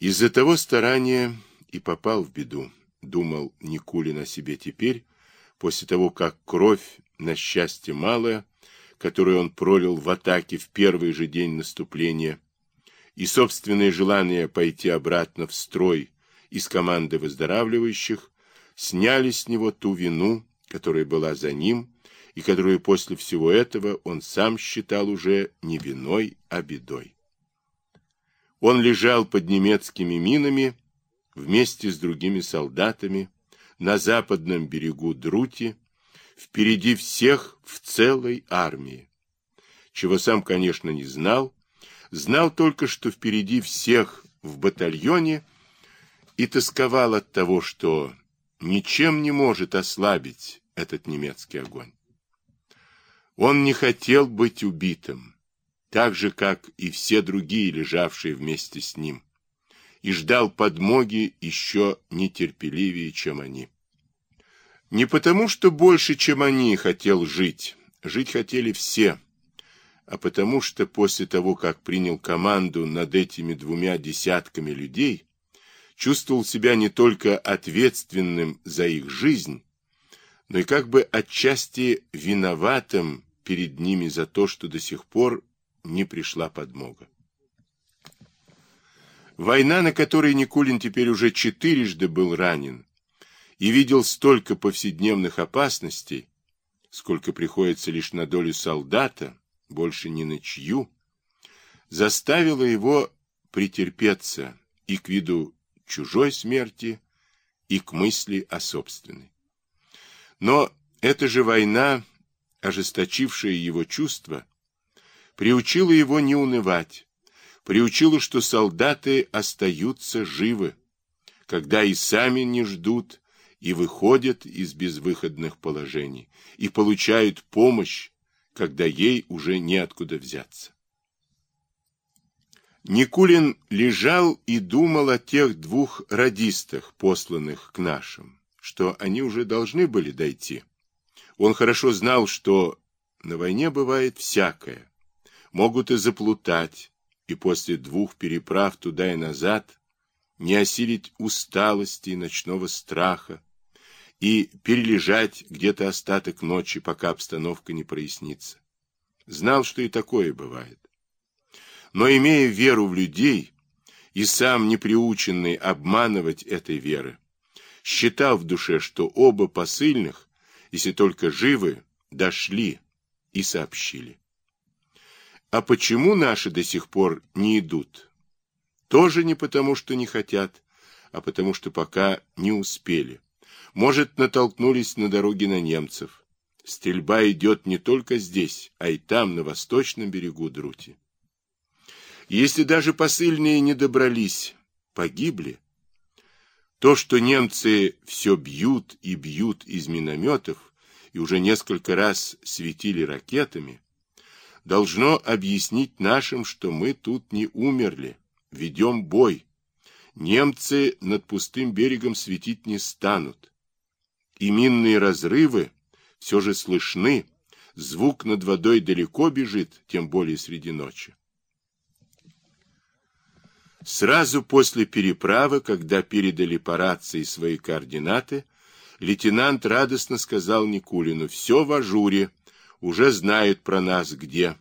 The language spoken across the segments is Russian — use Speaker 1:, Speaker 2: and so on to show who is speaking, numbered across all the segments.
Speaker 1: Из-за того старания и попал в беду, думал Никулин о себе теперь, после того, как кровь, на счастье малая, которую он пролил в атаке в первый же день наступления, и собственное желание пойти обратно в строй из команды выздоравливающих, сняли с него ту вину, которая была за ним, и которую после всего этого он сам считал уже не виной, а бедой. Он лежал под немецкими минами вместе с другими солдатами на западном берегу Друти, впереди всех в целой армии. Чего сам, конечно, не знал, знал только, что впереди всех в батальоне и тосковал от того, что ничем не может ослабить этот немецкий огонь. Он не хотел быть убитым так же, как и все другие, лежавшие вместе с ним, и ждал подмоги еще нетерпеливее, чем они. Не потому, что больше, чем они, хотел жить, жить хотели все, а потому что после того, как принял команду над этими двумя десятками людей, чувствовал себя не только ответственным за их жизнь, но и как бы отчасти виноватым перед ними за то, что до сих пор не пришла подмога. Война, на которой Никулин теперь уже четырежды был ранен и видел столько повседневных опасностей, сколько приходится лишь на долю солдата, больше ни на чью, заставила его претерпеться и к виду чужой смерти, и к мысли о собственной. Но эта же война, ожесточившая его чувства, приучила его не унывать, приучила, что солдаты остаются живы, когда и сами не ждут, и выходят из безвыходных положений, и получают помощь, когда ей уже неоткуда взяться. Никулин лежал и думал о тех двух радистах, посланных к нашим, что они уже должны были дойти. Он хорошо знал, что на войне бывает всякое, могут и заплутать, и после двух переправ туда и назад не осилить усталости и ночного страха, и перележать где-то остаток ночи, пока обстановка не прояснится. Знал, что и такое бывает. Но, имея веру в людей, и сам не приученный обманывать этой веры, считал в душе, что оба посыльных, если только живы, дошли и сообщили. А почему наши до сих пор не идут? Тоже не потому, что не хотят, а потому, что пока не успели. Может, натолкнулись на дороге на немцев. Стрельба идет не только здесь, а и там, на восточном берегу Друти. Если даже посыльные не добрались, погибли, то, что немцы все бьют и бьют из минометов, и уже несколько раз светили ракетами, должно объяснить нашим, что мы тут не умерли, ведем бой. Немцы над пустым берегом светить не станут. И минные разрывы все же слышны, звук над водой далеко бежит, тем более среди ночи. Сразу после переправы, когда передали по рации свои координаты, лейтенант радостно сказал Никулину, «Все в ажуре, уже знают про нас где.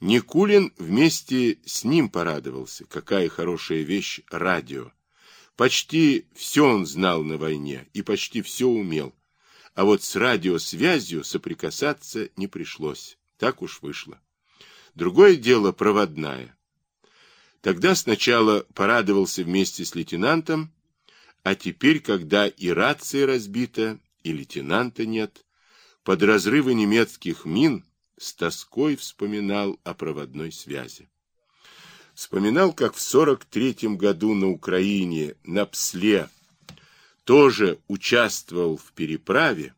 Speaker 1: Никулин вместе с ним порадовался. Какая хорошая вещь радио. Почти все он знал на войне и почти все умел. А вот с радиосвязью соприкасаться не пришлось. Так уж вышло. Другое дело проводная. Тогда сначала порадовался вместе с лейтенантом, а теперь, когда и рация разбита, и лейтенанта нет, под разрывы немецких мин с тоской вспоминал о проводной связи. Вспоминал, как в 43-м году на Украине, на Псле, тоже участвовал в переправе,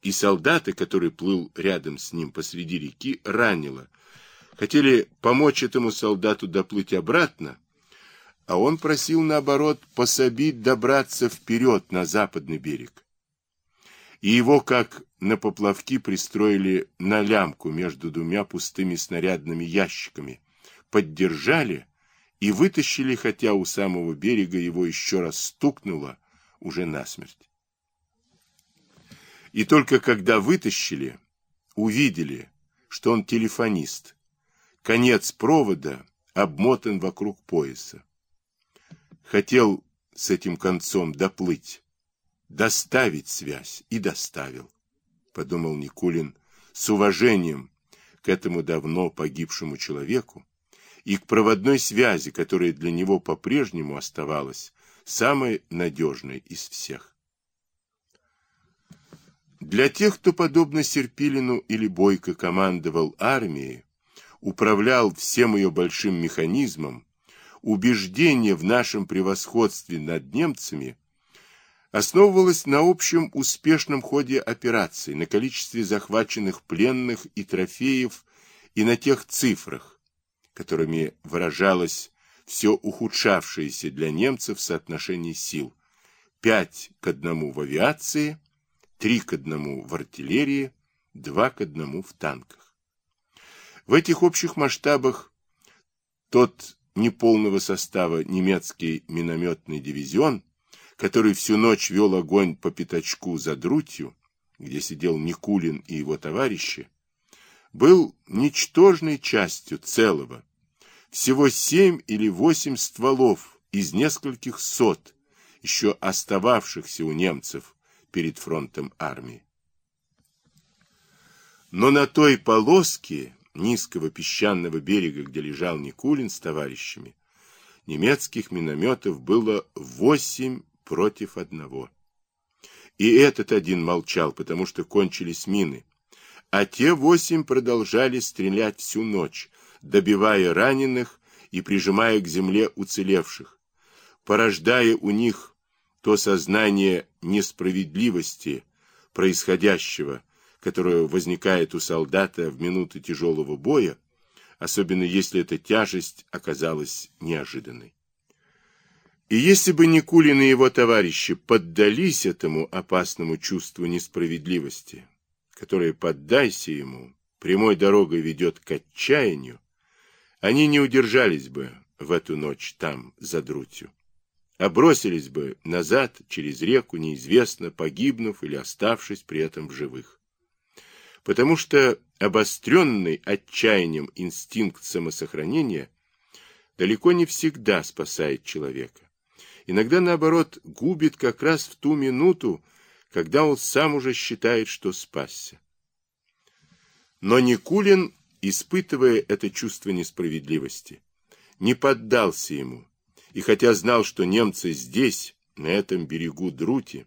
Speaker 1: и солдаты, который плыл рядом с ним посреди реки, ранило. Хотели помочь этому солдату доплыть обратно, а он просил, наоборот, пособить добраться вперед на западный берег и его, как на поплавки, пристроили на лямку между двумя пустыми снарядными ящиками, поддержали и вытащили, хотя у самого берега его еще раз стукнуло, уже насмерть. И только когда вытащили, увидели, что он телефонист. Конец провода обмотан вокруг пояса. Хотел с этим концом доплыть, доставить связь, и доставил, подумал Никулин с уважением к этому давно погибшему человеку и к проводной связи, которая для него по-прежнему оставалась самой надежной из всех. Для тех, кто, подобно Серпилину или Бойко, командовал армией, управлял всем ее большим механизмом, убеждение в нашем превосходстве над немцами основывалось на общем успешном ходе операции, на количестве захваченных пленных и трофеев и на тех цифрах, которыми выражалось все ухудшавшееся для немцев соотношение сил. 5 к 1 в авиации, 3 к 1 в артиллерии, 2 к 1 в танках. В этих общих масштабах тот неполного состава немецкий минометный дивизион, который всю ночь вел огонь по пятачку за Друтью, где сидел Никулин и его товарищи, был ничтожной частью целого. Всего семь или восемь стволов из нескольких сот, еще остававшихся у немцев перед фронтом армии. Но на той полоске низкого песчаного берега, где лежал Никулин с товарищами, немецких минометов было восемь против одного. И этот один молчал, потому что кончились мины, а те восемь продолжали стрелять всю ночь, добивая раненых и прижимая к земле уцелевших, порождая у них то сознание несправедливости происходящего, которое возникает у солдата в минуты тяжелого боя, особенно если эта тяжесть оказалась неожиданной. И если бы Никулин и его товарищи поддались этому опасному чувству несправедливости, которое, поддайся ему, прямой дорогой ведет к отчаянию, они не удержались бы в эту ночь там, за Друтью а бросились бы назад через реку, неизвестно, погибнув или оставшись при этом в живых. Потому что обостренный отчаянием инстинкт самосохранения далеко не всегда спасает человека. Иногда, наоборот, губит как раз в ту минуту, когда он сам уже считает, что спасся. Но Никулин, испытывая это чувство несправедливости, не поддался ему, и хотя знал, что немцы здесь, на этом берегу Друти,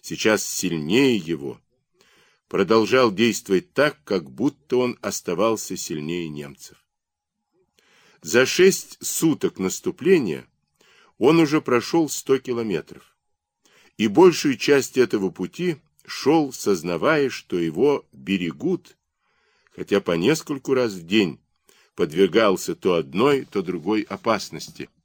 Speaker 1: сейчас сильнее его, продолжал действовать так, как будто он оставался сильнее немцев. За шесть суток наступления он уже прошел сто километров, и большую часть этого пути шел, сознавая, что его берегут, хотя по нескольку раз в день подвергался то одной, то другой опасности –